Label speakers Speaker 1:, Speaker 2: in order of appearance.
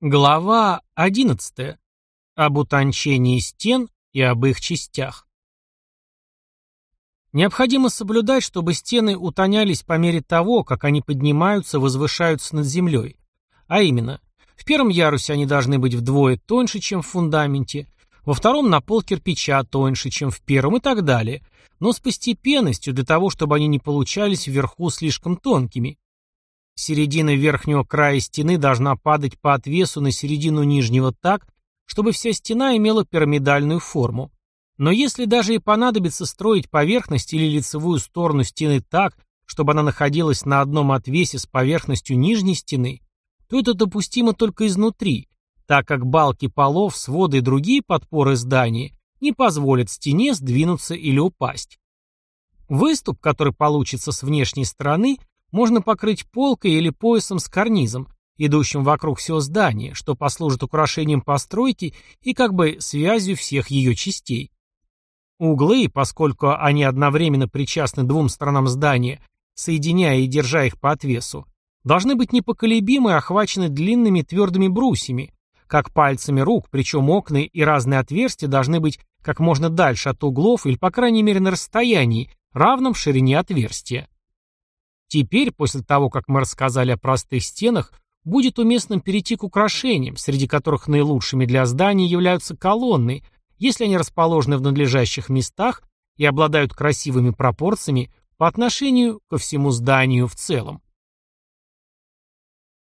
Speaker 1: Глава 11. Об утончении стен и об их частях. Необходимо соблюдать, чтобы стены утонялись по мере того, как они поднимаются, возвышаются над землей. А именно, в первом ярусе они должны быть вдвое тоньше, чем в фундаменте, во втором на пол кирпича тоньше, чем в первом и так далее, но с постепенностью для того, чтобы они не получались вверху слишком тонкими. Середина верхнего края стены должна падать по отвесу на середину нижнего так, чтобы вся стена имела пирамидальную форму. Но если даже и понадобится строить поверхность или лицевую сторону стены так, чтобы она находилась на одном отвесе с поверхностью нижней стены, то это допустимо только изнутри, так как балки полов, своды и другие подпоры здания не позволят стене сдвинуться или упасть. Выступ, который получится с внешней стороны, можно покрыть полкой или поясом с карнизом, идущим вокруг всего здания, что послужит украшением постройки и как бы связью всех ее частей. Углы, поскольку они одновременно причастны двум сторонам здания, соединяя и держа их по отвесу, должны быть непоколебимы и охвачены длинными твердыми брусьями, как пальцами рук, причем окна и разные отверстия должны быть как можно дальше от углов или, по крайней мере, на расстоянии, равном ширине отверстия. Теперь, после того, как мы рассказали о простых стенах, будет уместным перейти к украшениям, среди которых наилучшими для здания являются колонны, если они расположены в надлежащих местах и обладают красивыми пропорциями по отношению ко всему зданию в целом.